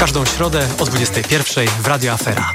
każdą środę o 21 w Radio Afera.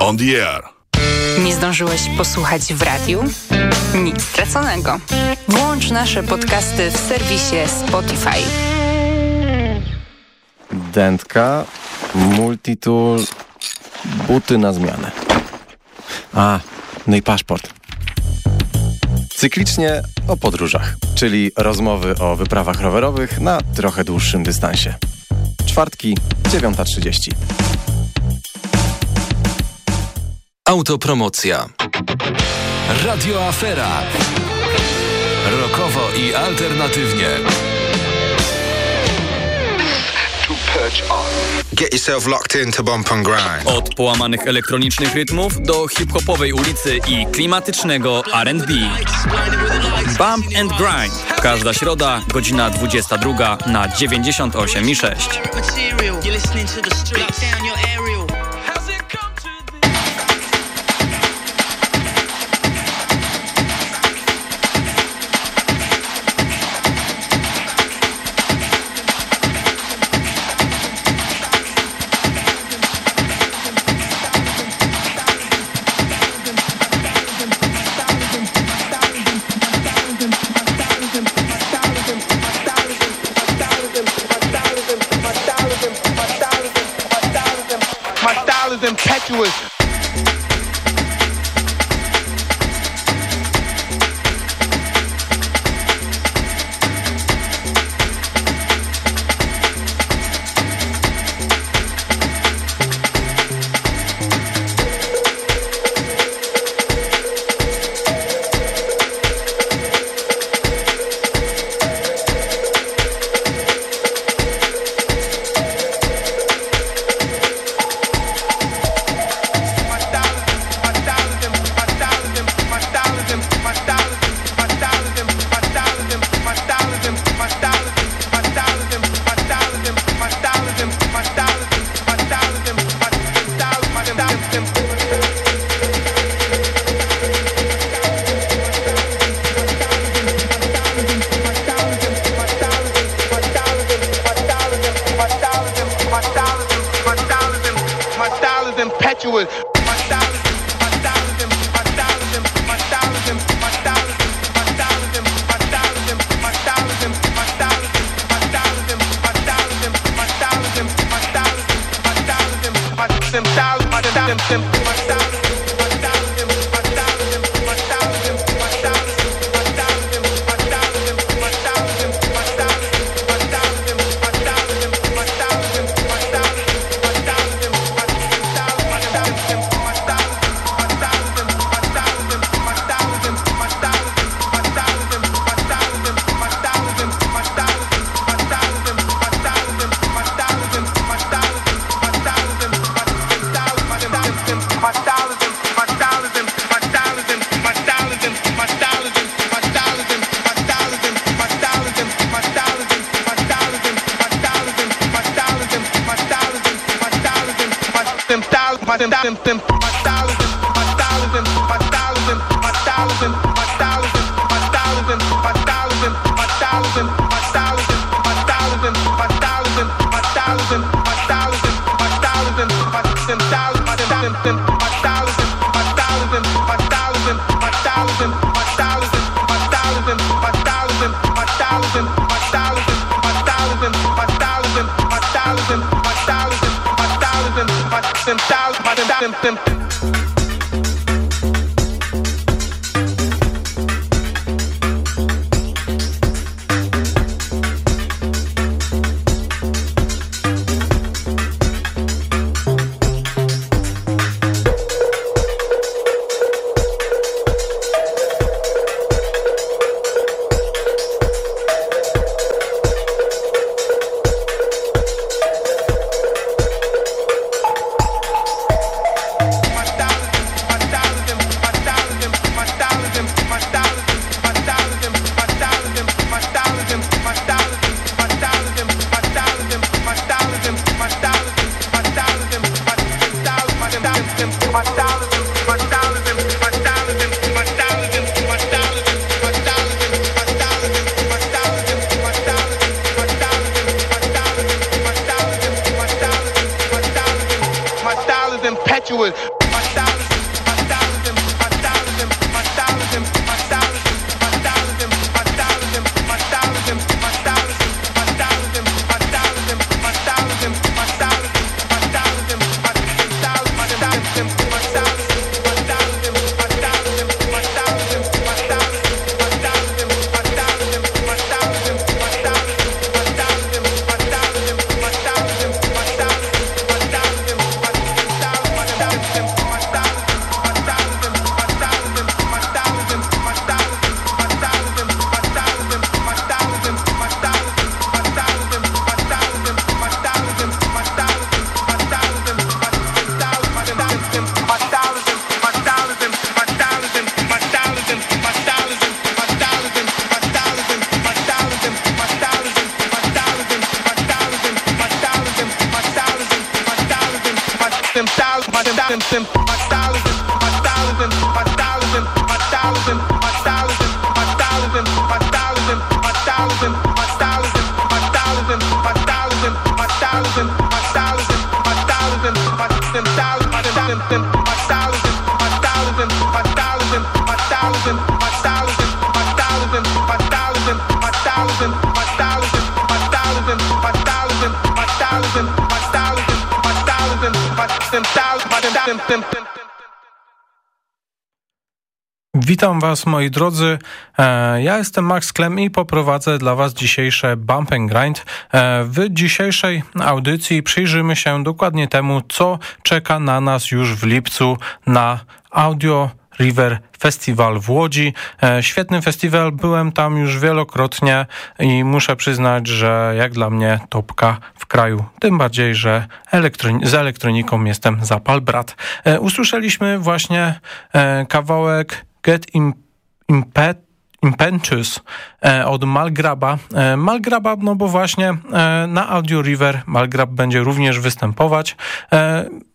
On the air. Nie zdążyłeś posłuchać w radiu? Nic straconego. Włącz nasze podcasty w serwisie Spotify. Dętka, multitool, buty na zmianę. A, no i paszport. Cyklicznie o podróżach, czyli rozmowy o wyprawach rowerowych na trochę dłuższym dystansie. Czwartki, 9.30. Autopromocja. Radio Afera. Rokowo i alternatywnie. Get yourself locked in to bump and grind. Od połamanych elektronicznych rytmów do hip-hopowej ulicy i klimatycznego R&B. Bump and Grind. Każda środa, godzina 22 na 98 Witam Was moi drodzy, e, ja jestem Max Klem i poprowadzę dla Was dzisiejsze Bump and Grind. E, w dzisiejszej audycji przyjrzymy się dokładnie temu, co czeka na nas już w lipcu na Audio River Festival w Łodzi. E, świetny festiwal, byłem tam już wielokrotnie i muszę przyznać, że jak dla mnie topka w kraju. Tym bardziej, że elektroni z elektroniką jestem zapal brat. Usłyszeliśmy właśnie kawałek Get Impet Impetus e, od Malgraba. E, Malgraba, no bo właśnie e, na Audio River Malgrab będzie również występować.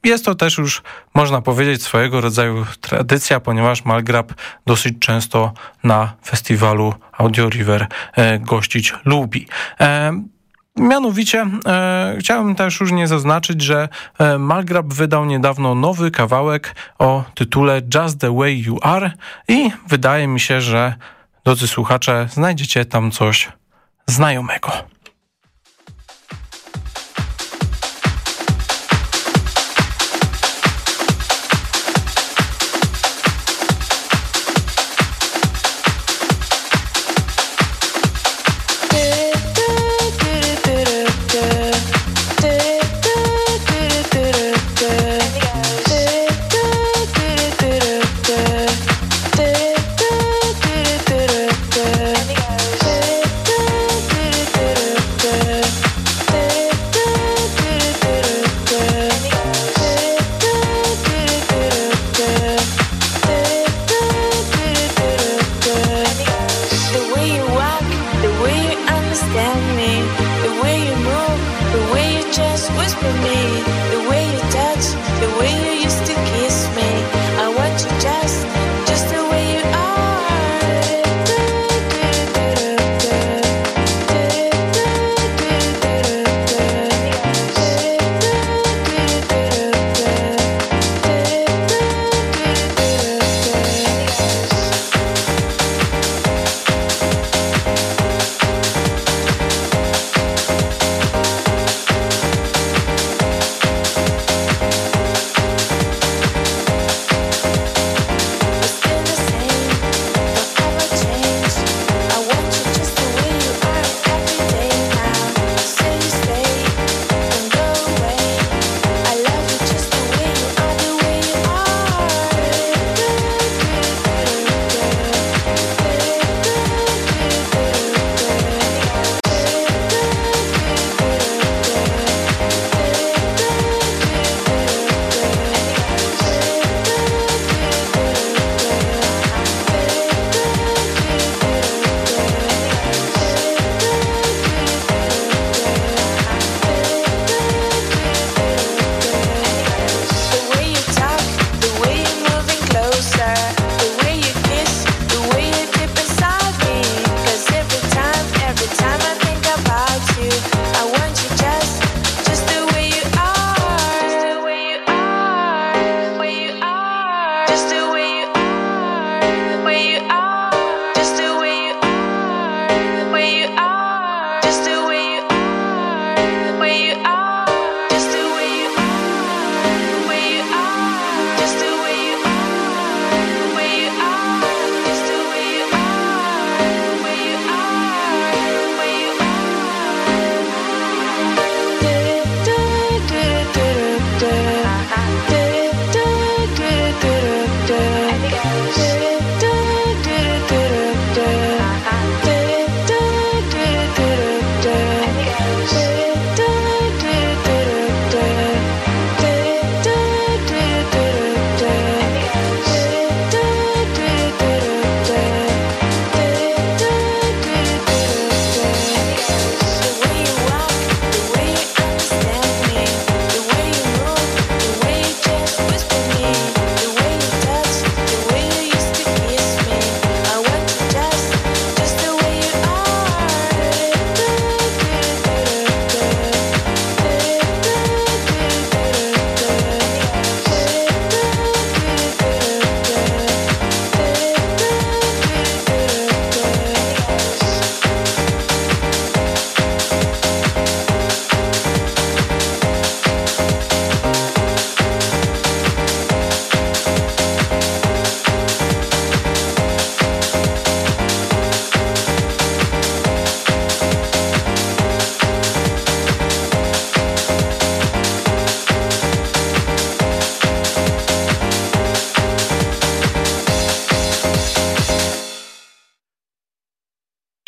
Jest to też już, można powiedzieć, swojego rodzaju tradycja, ponieważ Malgrab dosyć często na festiwalu Audio River gościć lubi. Mianowicie e, chciałem też już nie zaznaczyć, że e, Malgrab wydał niedawno nowy kawałek o tytule Just the Way You Are i wydaje mi się, że drodzy słuchacze, znajdziecie tam coś znajomego.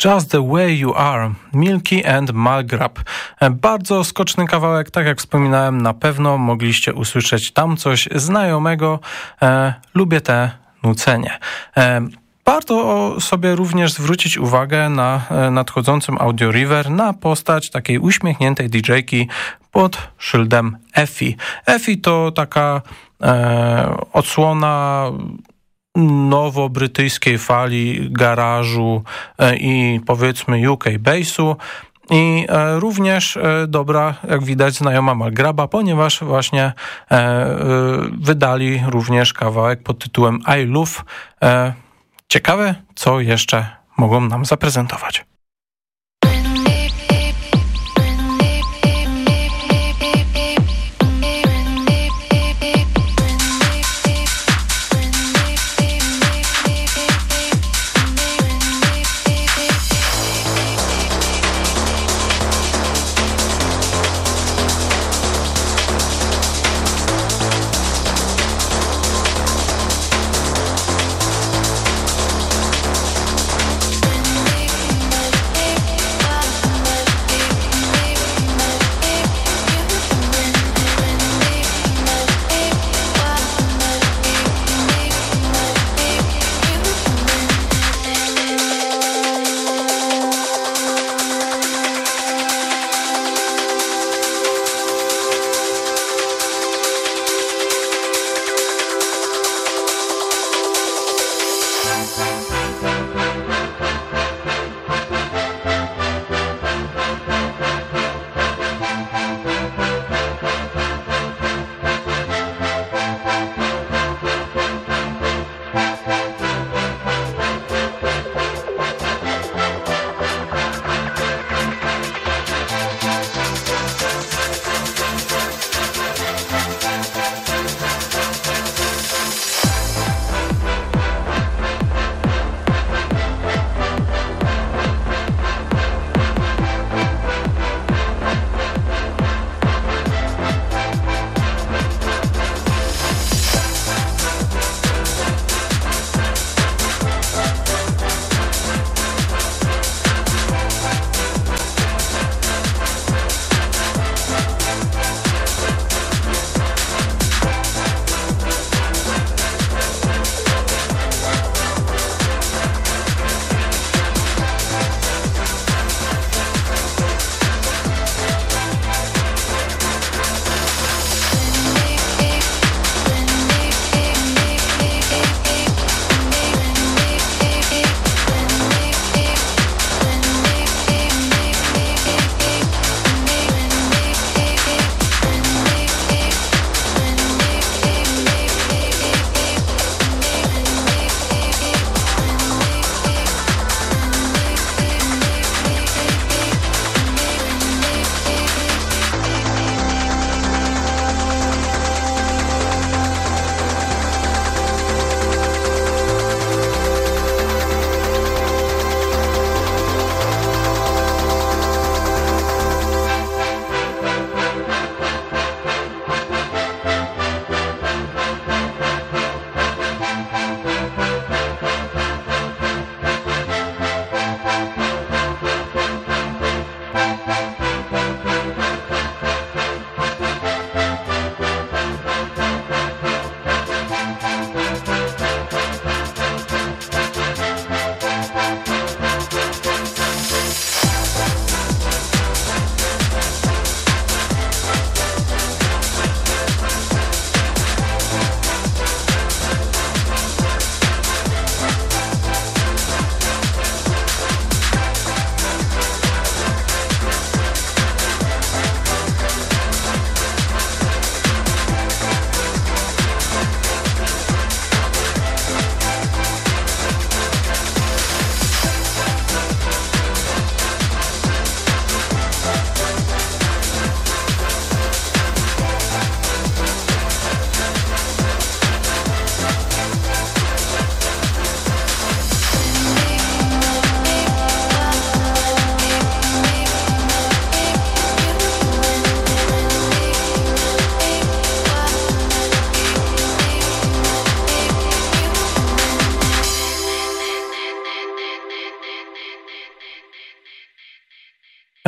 Just the Way You Are, Milky and Malgrab. E, bardzo skoczny kawałek, tak jak wspominałem, na pewno mogliście usłyszeć tam coś znajomego. E, lubię te nucenie. E, warto sobie również zwrócić uwagę na e, nadchodzącym Audio River na postać takiej uśmiechniętej DJ-ki pod szyldem Effie. Effie to taka e, odsłona nowo-brytyjskiej fali garażu e, i powiedzmy UK bassu. I e, również e, dobra, jak widać, znajoma Malgraba, ponieważ właśnie wydali również kawałek pod tytułem I Love. Ciekawe, co jeszcze mogą nam zaprezentować.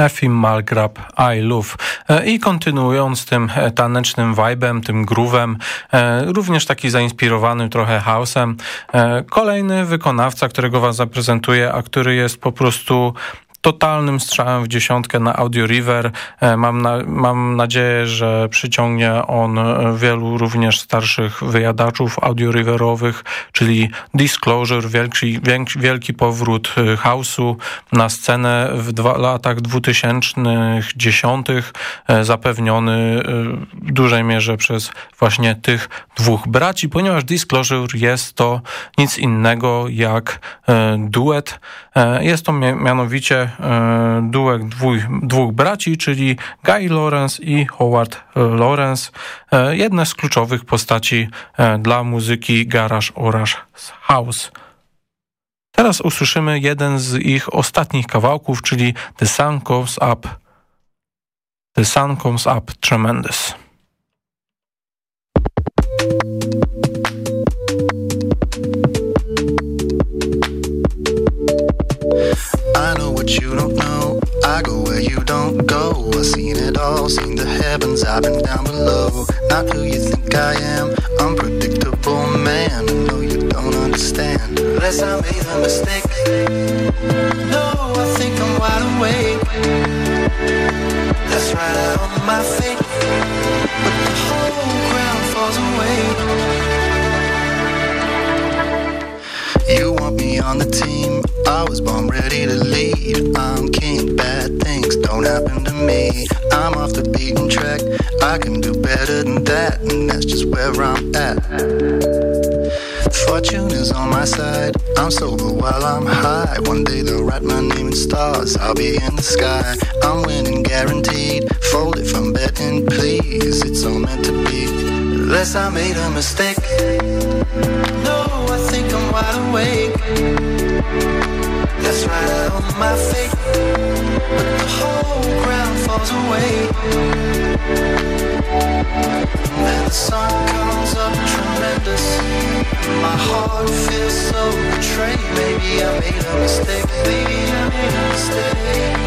Effie Malgrab I Love. E, I kontynuując tym e, tanecznym vibem, tym groovem, e, również taki zainspirowany trochę house'em, kolejny wykonawca, którego was zaprezentuję, a który jest po prostu totalnym strzałem w dziesiątkę na Audio River. E, mam, na, mam nadzieję, że przyciągnie on e, wielu również starszych wyjadaczów audio riverowych, czyli Disclosure, wielki, wielki powrót e, house'u na scenę w dwa, latach 2010 zapewniony w dużej mierze przez właśnie tych dwóch braci, ponieważ Disclosure jest to nic innego jak duet. Jest to mianowicie E, duet dwóch, dwóch braci, czyli Guy Lawrence i Howard Lawrence, e, jedne z kluczowych postaci e, dla muzyki garage oraz house. Teraz usłyszymy jeden z ich ostatnich kawałków, czyli The Sun Comes Up. The Sun Comes Up Tremendous. I what you don't know. I go where you don't go. I've seen it all, seen the heavens, I've been down below. Not who you think I am, unpredictable man. I know you don't understand. Unless I made a mistake. No, I think I'm wide awake. That's right, out on my feet. But the whole ground falls away. You want me on the team I was born ready to lead. Um, I'm king, bad things don't happen to me. I'm off the beaten track. I can do better than that, and that's just where I'm at. Fortune is on my side. I'm sober while I'm high. One day they'll write my name in stars. I'll be in the sky. I'm winning guaranteed. Fold it from betting, please. It's all meant to be. Unless I made a mistake. No, I think I'm wide awake. I own my fate. But the whole ground falls away. Then the sun comes up tremendous. My heart feels so betrayed. Maybe I made a mistake. Maybe I made a mistake.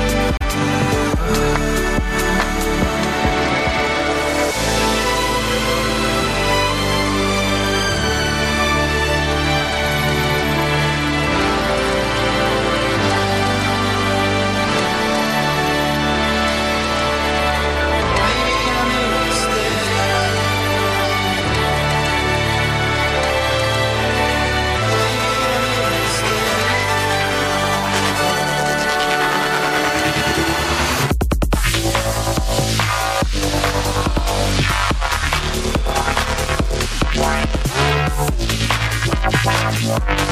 Bye.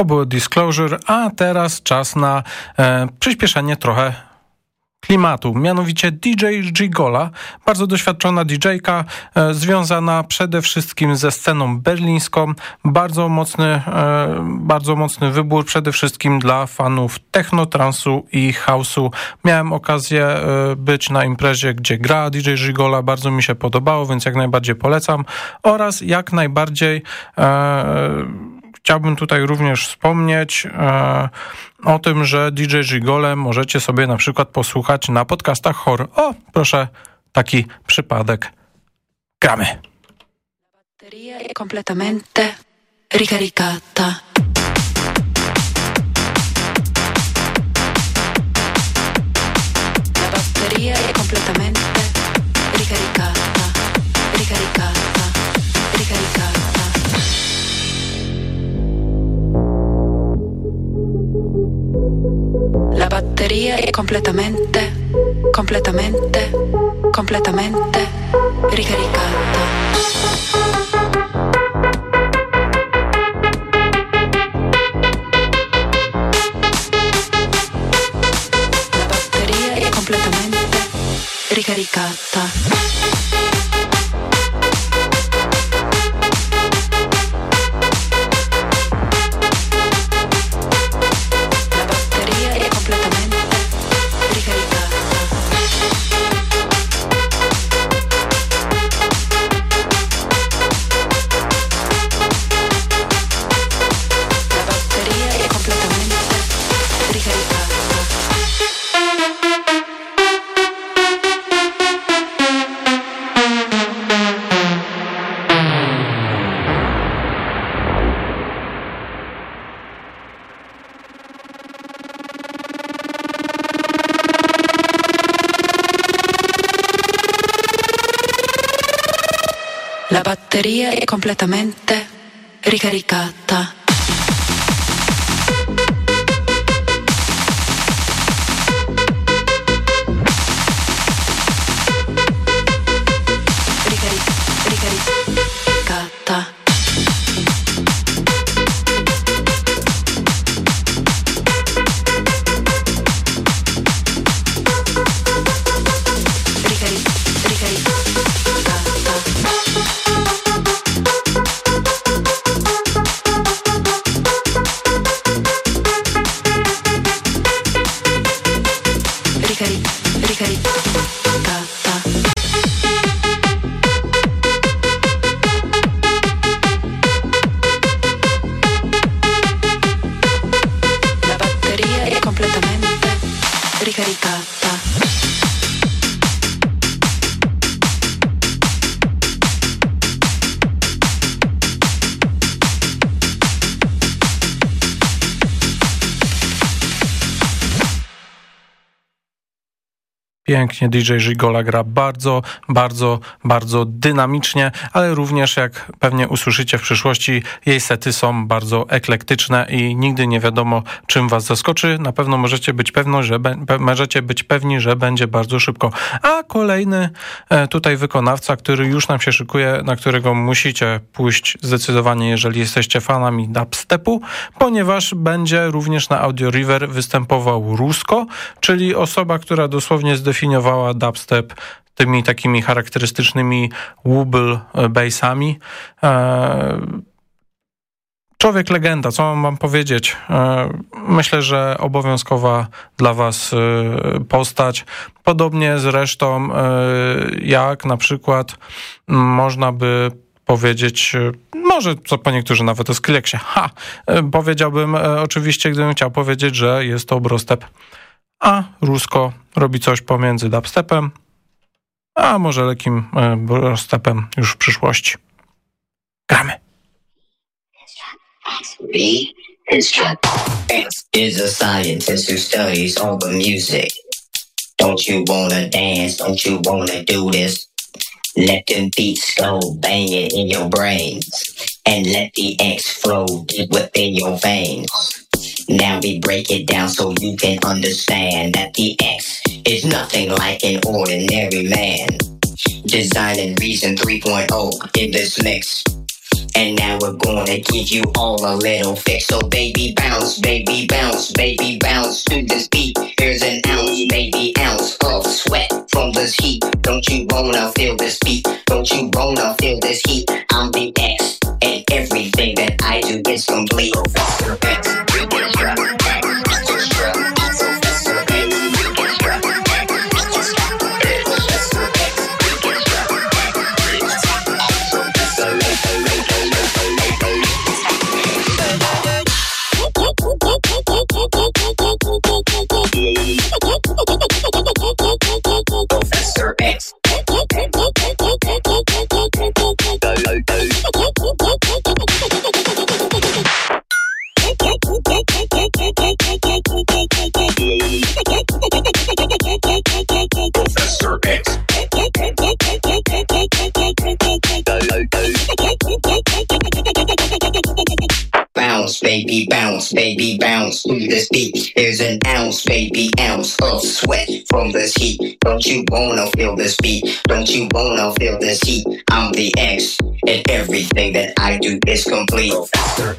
To było Disclosure, a teraz czas na e, przyspieszenie trochę klimatu, mianowicie DJ Gigola, bardzo doświadczona DJ-ka, e, związana przede wszystkim ze sceną berlińską, bardzo mocny, e, bardzo mocny wybór przede wszystkim dla fanów techno, transu i house'u. Miałem okazję e, być na imprezie, gdzie gra DJ Gigola, bardzo mi się podobało, więc jak najbardziej polecam. Oraz jak najbardziej chciałbym tutaj również wspomnieć e, o tym, że DJ Gigole możecie sobie na przykład posłuchać na podcastach horror. O, proszę, taki przypadek. Gramy. Bateria completamente ricaricata. La batteria è completamente La batteria è completamente, completamente, completamente ricaricata. La batteria è completamente ricaricata. Pięknie DJ Gigola gra bardzo, bardzo, bardzo dynamicznie, ale również jak pewnie usłyszycie w przyszłości, jej sety są bardzo eklektyczne i nigdy nie wiadomo czym was zaskoczy. Na pewno możecie być pewni, że, możecie być pewni, że będzie bardzo szybko. A kolejny e, tutaj wykonawca, który już nam się szykuje, na którego musicie pójść zdecydowanie, jeżeli jesteście fanami dubstepu, ponieważ będzie również na Audio River występował Rusko, czyli osoba, która dosłownie zdefiniowała dubstep tymi takimi charakterystycznymi wobble bassami. E, Człowiek legenda, co mam wam powiedzieć? E, Myślę, że obowiązkowa dla was e, postać. Podobnie zresztą jak na przykład można by powiedzieć, może co po niektórzy nawet o Skrillex Ha! Powiedziałbym oczywiście, gdybym chciał powiedzieć, że jest to brostep, a Rusko robi coś pomiędzy dubstepem, a może lekkim e, brostepem już w przyszłości. Gramy. B is a scientist who studies all the music. Don't you wanna dance? Don't you wanna do this? Let them beats go banging in your brains. And let the X flow deep within your veins. Now we break it down so you can understand that the X is nothing like an ordinary man. Design and Reason 3.0 in this mix. And now we're gonna give you all a little fix. So baby bounce, baby bounce, baby bounce to this beat. Here's an ounce, baby ounce of sweat from this heat. Don't you wanna feel this beat? Don't you wanna feel this heat? I'm the X, and everything that I do is complete. Professor X, Professor X. baby, bounce, baby, bounce to this beat. There's an ounce, baby, ounce of sweat from this heat. Don't you wanna feel this beat? Don't you wanna feel this heat? I'm the X, and everything that I do is complete. Professor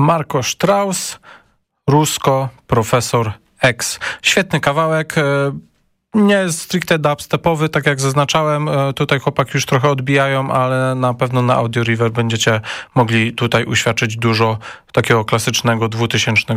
Marco Strauss, Rusko, Profesor X. Świetny kawałek. e, Nie stricte dubstepowy, tak jak zaznaczałem. e, Tutaj chłopak już trochę odbijają, ale na pewno na Audio River będziecie mogli tutaj uświadczyć dużo takiego klasycznego 2000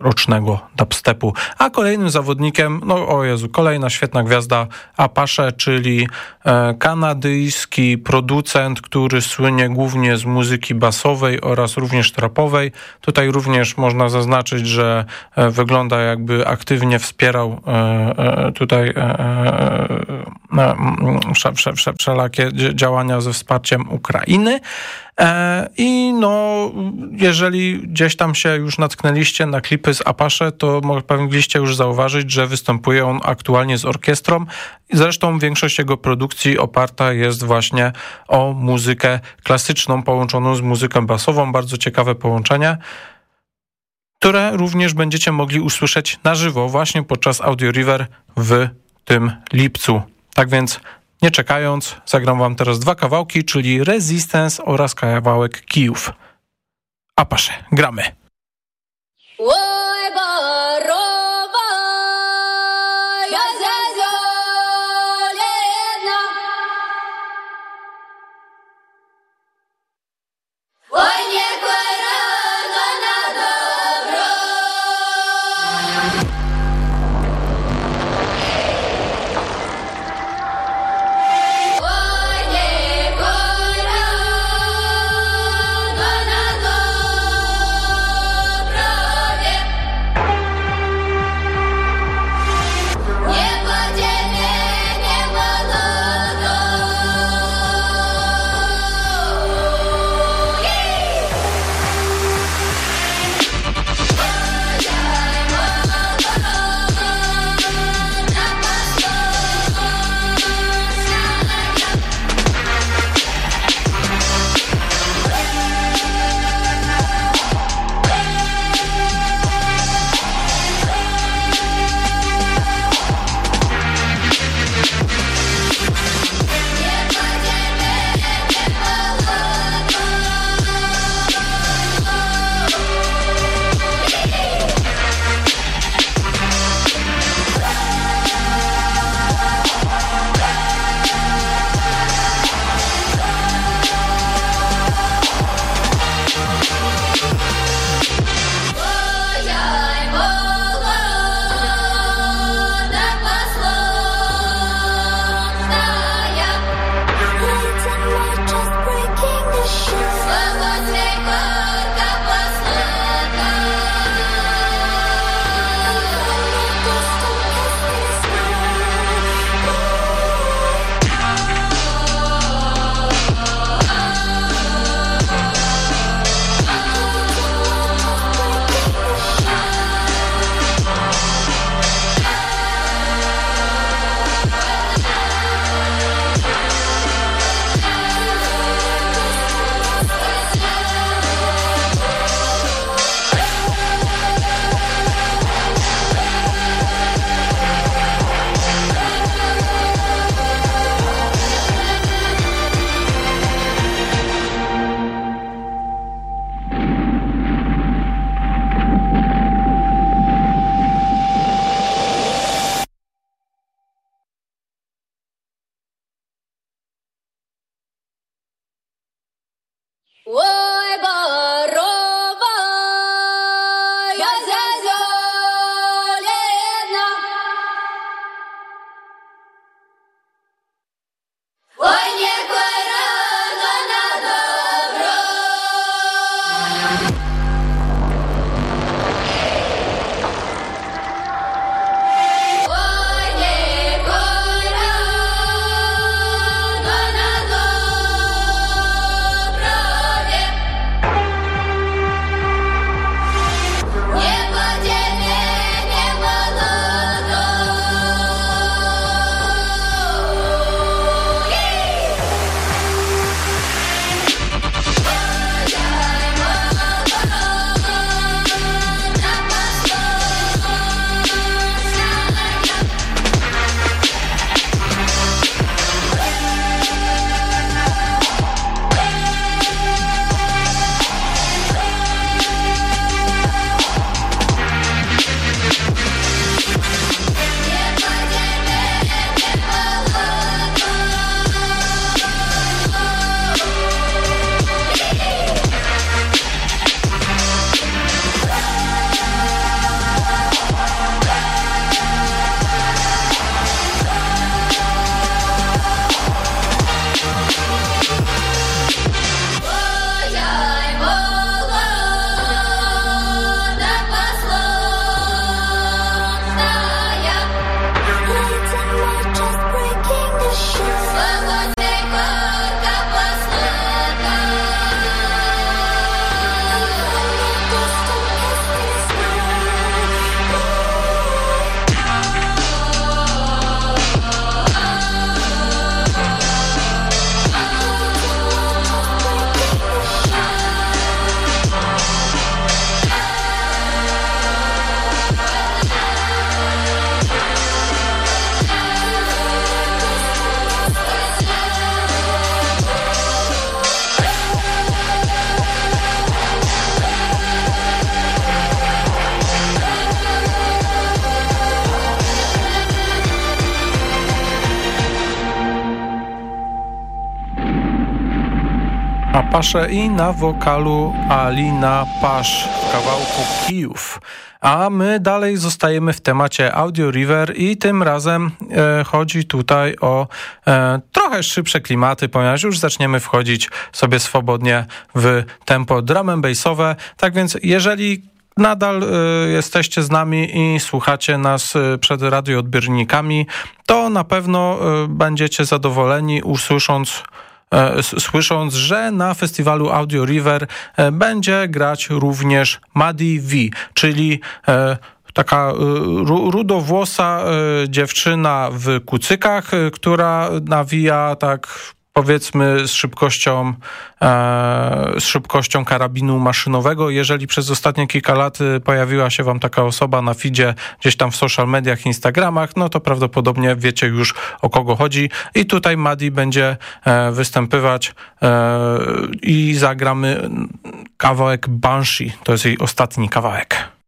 rocznego dubstepu. A kolejnym zawodnikiem, no o Jezu, kolejna świetna gwiazda Apache, czyli e, kanadyjski producent, który słynie głównie z muzyki basowej oraz również trapowej. Tutaj również można zaznaczyć, że e, wygląda jakby aktywnie wspierał tutaj wsze- wsze- wsze- wszelakie dzi- działania ze wsparciem Ukrainy. E, I no, jeżeli gdzieś tam się już natknęliście na klipy z Apache, to mo- powinniście już zauważyć, że występuje on aktualnie z orkiestrą. Zresztą większość jego produkcji oparta jest właśnie o muzykę klasyczną połączoną z muzyką basową. Bardzo ciekawe połączenie które również będziecie mogli usłyszeć na żywo właśnie podczas Audio River w tym lipcu. Tak więc nie czekając, zagram wam teraz dwa kawałki, czyli Resistance oraz kawałek Kijów. Apasze, gramy. Ой, Apache i na wokalu Alina Pasz w kawałku Kijów. A my dalej zostajemy w temacie Audio River i tym razem e, chodzi tutaj o e, trochę szybsze klimaty, ponieważ już zaczniemy wchodzić sobie swobodnie w tempo drum and bassowe. Tak więc jeżeli nadal y, jesteście z nami i słuchacie nas y, przed radioodbiornikami, to na pewno y, będziecie zadowoleni usłysząc słysząc, że na festiwalu Audio River e, będzie grać również Maddie V, czyli e, taka e, ru, rudowłosa e, dziewczyna w kucykach, e, która nawija tak powiedzmy z szybkością, e, z szybkością karabinu maszynowego. Jeżeli przez ostatnie kilka lat y, pojawiła się wam taka osoba na feedzie gdzieś tam w social mediach, Instagramach, no to prawdopodobnie wiecie już o kogo chodzi. I tutaj Madi będzie e, występywać e, i zagramy kawałek Banshee. To jest jej ostatni kawałek.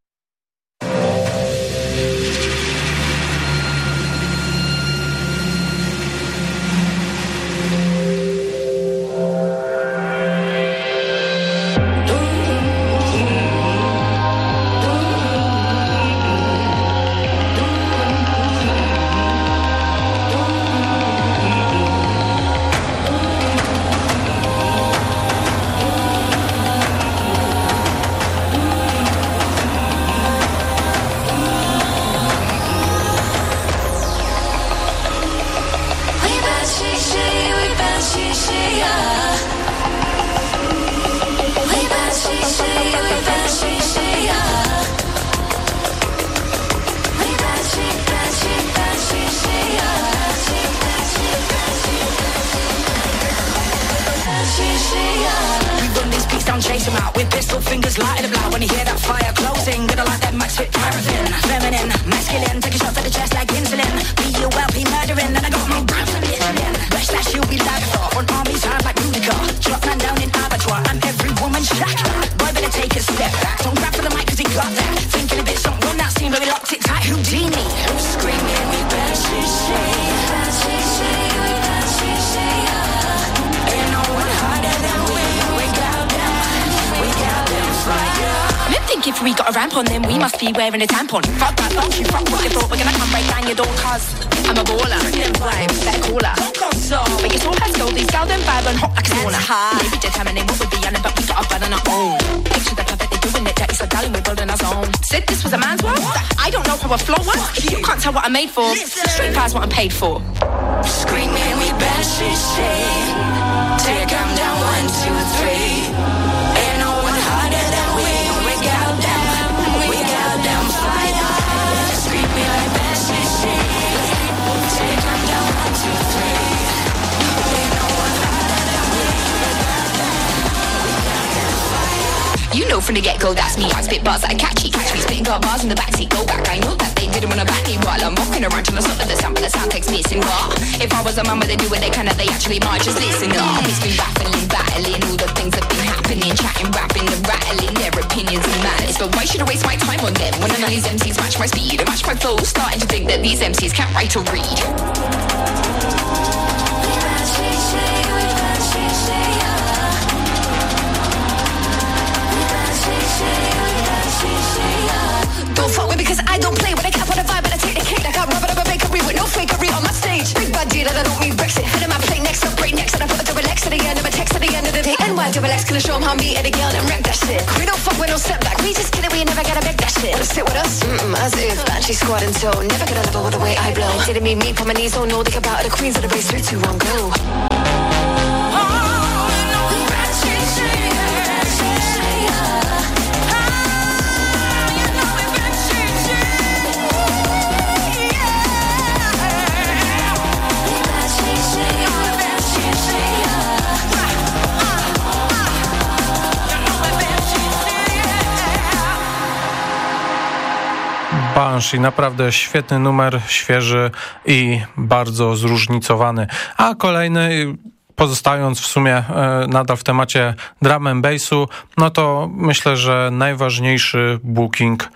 If a ramp on, then we must be wearing a tampon. Fuck that, fuck you, fuck what you thought. We're gonna come break down your door, cuz I'm a baller. Them vibes, that cooler. But your soul has gold, these gal them vibe and hot like a sauna. Maybe determining what would be on it, but we got a bud on our own. Picture the perfect, they're doing it dirty, so darling, we're building our zone. Said this was a man's world? I don't know how a flow works. You can't tell what I'm made for. Street fire's what I'm paid for. Screaming, we bad shit. Take 'em down, one, two, three. You know from the get-go that's me. I spit bars that are catchy. Catch me spitting bars in the backseat. Go back. I know that they didn't wanna back me while I'm walking around till I stop at the sound, but the sound takes missing. Raw. If I was a mama, they do what they can, they actually might just listen. Oh, it's been baffling, battling all the things that been happening, chatting, rapping, and rattling their opinions and malice. But why should I waste my time on them when none of these MCs match my speed and match my flow? Starting to think that these MCs can't write or read. Don't fuck with me I don't play with a cap on a vibe, but I take the cake I'm rubbing up a bakery with no fakery on my stage. Big bad and I don't mean Brexit. Head of my plate next up, break next, and I put it to relax at the end of a text at the end of the day. And why do relax? Gonna show how me and the girl and wreck that shit. We don't fuck with no setback, we just it, we never gotta beg that shit. Wanna sit with us? As if. Banshee squad and toe, never gonna level with the way I blow. Didn't mean me, put my knees, don't know they about it. The queens of the race, three, two, one, go. Banshee, naprawdę świetny numer, świeży i bardzo zróżnicowany. A kolejny pozostając w sumie e, nadal w temacie drum and bassu, no to myślę, że najważniejszy booking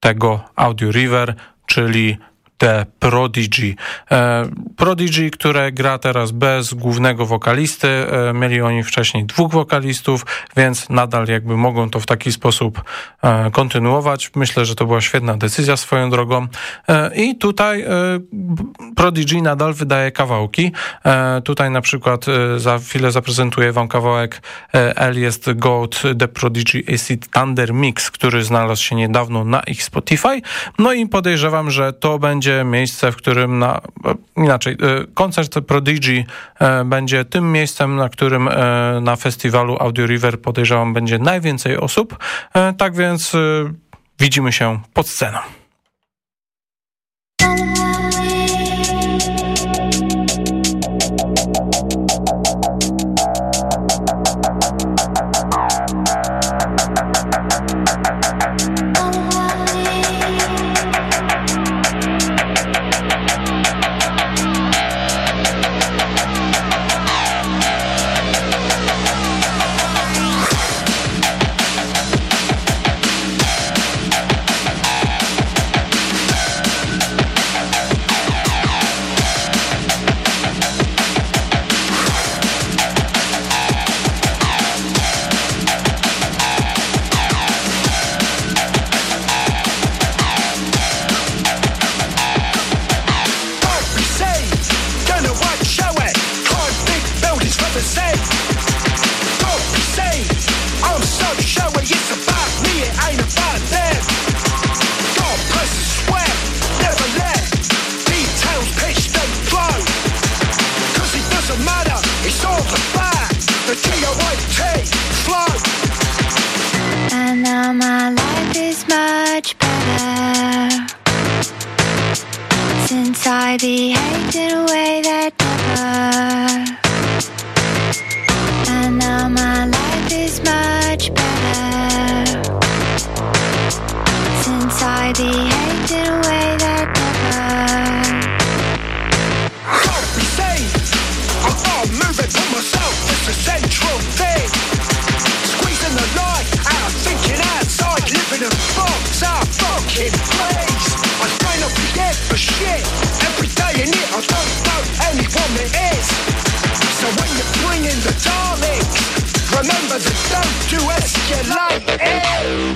tego Audio River, czyli The Prodigy. E, Prodigy, które gra teraz bez głównego wokalisty. E, mieli oni wcześniej dwóch wokalistów, więc nadal jakby mogą to w taki sposób e, kontynuować. Myślę, że to była świetna decyzja swoją drogą. I tutaj Prodigy nadal wydaje kawałki. Tutaj na przykład za chwilę zaprezentuję wam kawałek e, Earliest Goat The Prodigy Acid Thunder Mix, który znalazł się niedawno na ich Spotify. No i podejrzewam, że to będzie miejsce, w którym na, e, inaczej, e, koncert Prodigy e, będzie tym miejscem, na którym na festiwalu Audio River podejrzewam będzie najwięcej osób. Tak więc widzimy się pod sceną. Cause it's stop to escalate. Hey.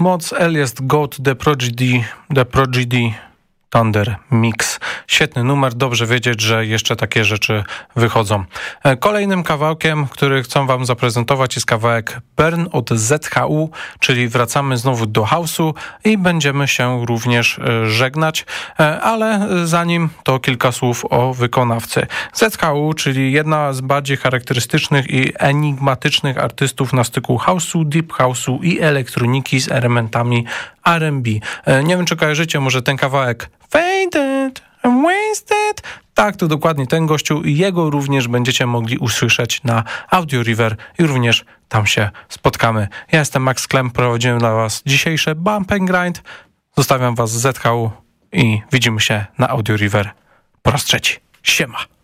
Sleaford Mods, Elias Goat, The Prodigy, The Prodigy Thunder Mix. Świetny numer, dobrze wiedzieć, że jeszcze takie rzeczy wychodzą. E, kolejnym kawałkiem, który chcę wam zaprezentować jest kawałek Burn od ZHU, czyli wracamy znowu do house'u i będziemy się również e, żegnać, e, ale zanim to kilka słów o wykonawcy. ZHU, czyli jedna z bardziej charakterystycznych i enigmatycznych artystów na styku house'u, deep house'u i elektroniki z elementami R&B. Nie wiem, czy kojarzycie może ten kawałek Fainted wasted. Tak, to dokładnie ten gościu i jego również będziecie mogli usłyszeć na Audio River i również tam się spotkamy. Ja jestem Max Klem, prowadziłem dla was dzisiejsze Bump and Grind. Zostawiam was z ZHU i widzimy się na Audio River po raz trzeci. Siema!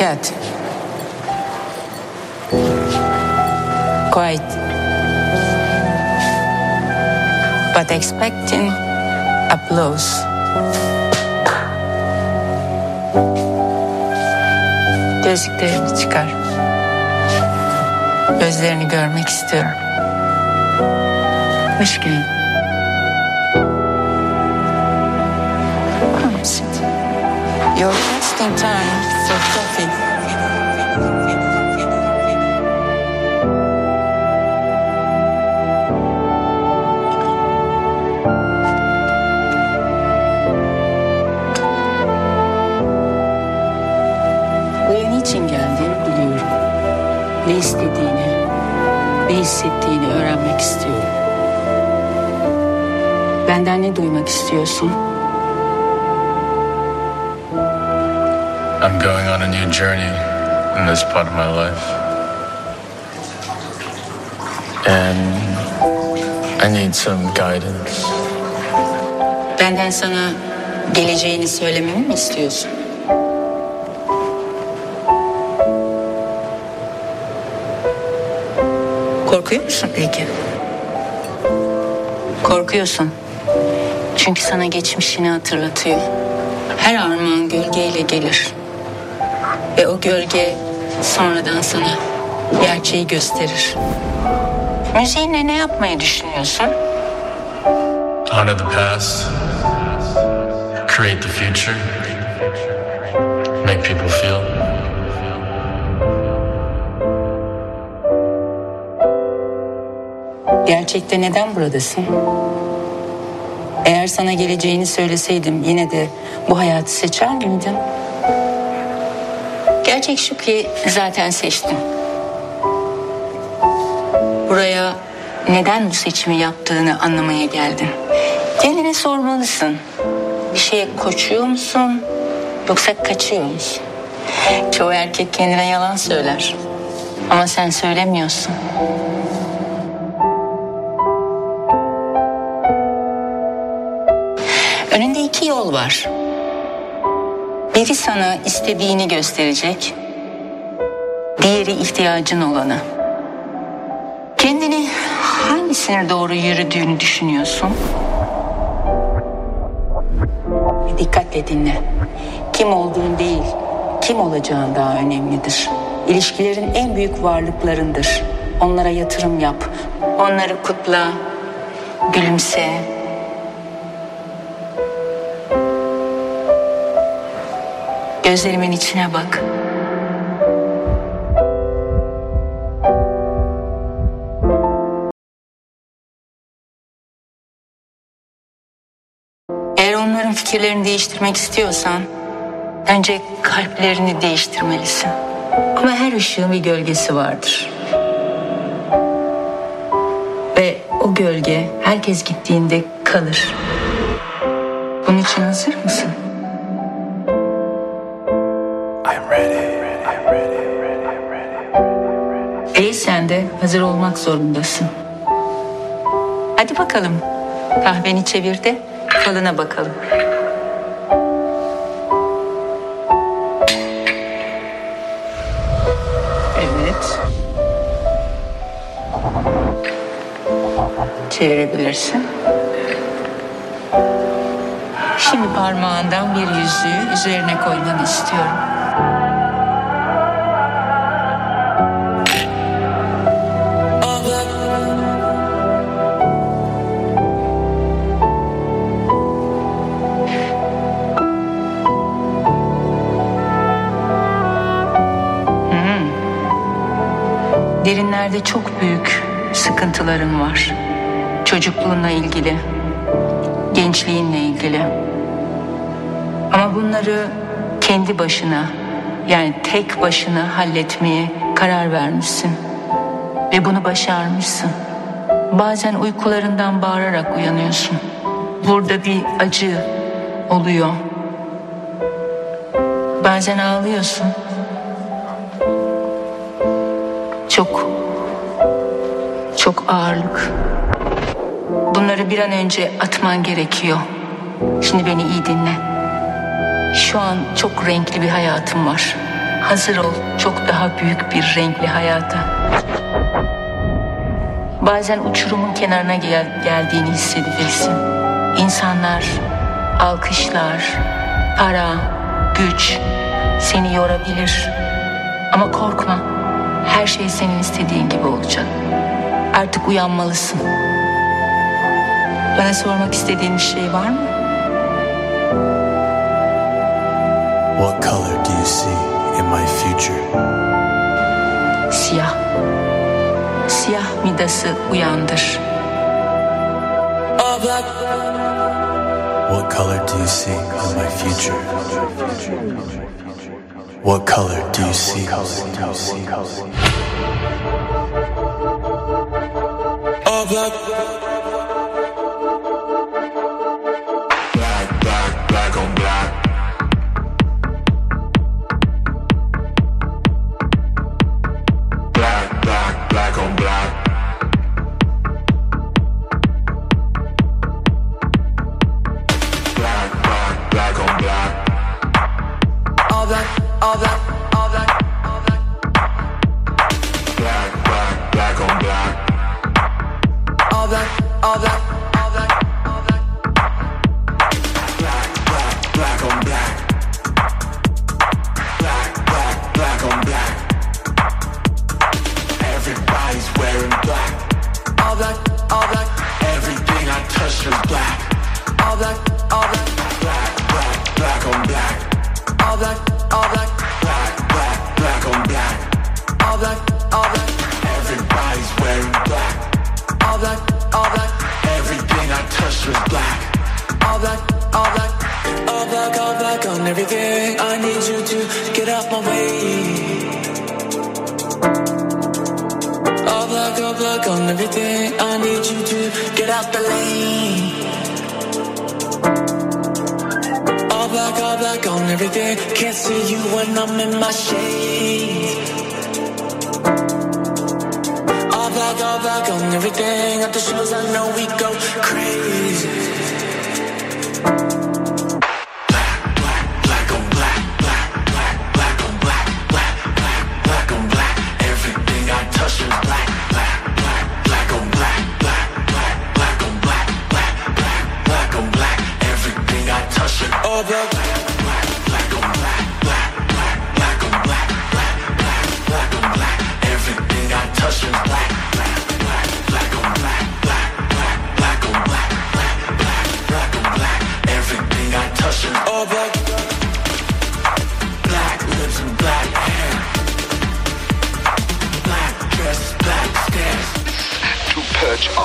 Cat. Quiet. But expecting applause. Gözlüklerini çıkar. Gözlerini görmek istiyorum. Hoş geldin. You're time. Buraya niçin geldiğini biliyorum. Ne istediğini, ne hissettiğini öğrenmek istiyorum. Benden ne duymak istiyorsun? I'm going on a new journey in this part of my life. And I need some guidance. Benden sana geleceğini söylememi mi istiyorsun? Korkuyor musun peki? Korkuyorsun. Çünkü sana geçmişini hatırlatıyor. Her armağan gölgeyle gelir. Ve o gölge sonradan sana gerçeği gösterir. Müziğinle ne yapmayı düşünüyorsun? Honor the past, create the future, make people feel. Gerçekte neden buradasın? Eğer sana geleceğini söyleseydim yine de bu hayatı seçer miydin? Gerçek şu ki zaten seçtin. Buraya neden bu seçimi yaptığını anlamaya geldin. Kendine sormalısın. Bir şeye koşuyor musun yoksa kaçıyor musun? Çoğu erkek kendine yalan söyler. Ama sen söylemiyorsun. Önünde iki yol var. Biri sana istediğini gösterecek. Diğeri ihtiyacın olanı. Kendini hangisine doğru yürüdüğünü düşünüyorsun? Dikkatle dinle. Kim olduğun değil, kim olacağın daha önemlidir. İlişkilerin en büyük varlıklarındır. Onlara yatırım yap. Onları kutla, gülümse. Gözlerimin içine bak. Eğer onların fikirlerini değiştirmek istiyorsan önce kalplerini değiştirmelisin. Ama her ışığın bir gölgesi vardır. Ve o gölge herkes gittiğinde kalır. Bunun için hazır mısın? De hazır olmak zorundasın. Hadi bakalım. Kahveni çevir de falına bakalım. Evet. Çevirebilirsin. Şimdi parmağından bir yüzüğü üzerine koymanı istiyorum. Derinlerde çok büyük sıkıntılarım var. Çocukluğunla ilgili, gençliğinle ilgili. Ama bunları kendi başına, yani tek başına halletmeye karar vermişsin. Ve bunu başarmışsın. Bazen uykularından bağırarak uyanıyorsun. Burada bir acı oluyor. Bazen ağlıyorsun. Çok ağırlık. Bunları bir an önce atman gerekiyor. Şimdi beni iyi dinle. Şu an çok renkli bir hayatım var. Hazır ol çok daha büyük bir renkli hayata. Bazen uçurumun kenarına gel- geldiğini hissedeceksin. İnsanlar, alkışlar, para, güç seni yorabilir. Ama korkma. Her şey senin istediğin gibi olacak. Artık uyanmalısın. Bana sormak istediğin bir şey var mı? What color do you see in my future? Siyah. Siyah midası uyandır. What color do you see in my future? What color do you see? Black. Black, black, black on black. Black, black, black on black. Black, black, black on black. All black, all black, all black,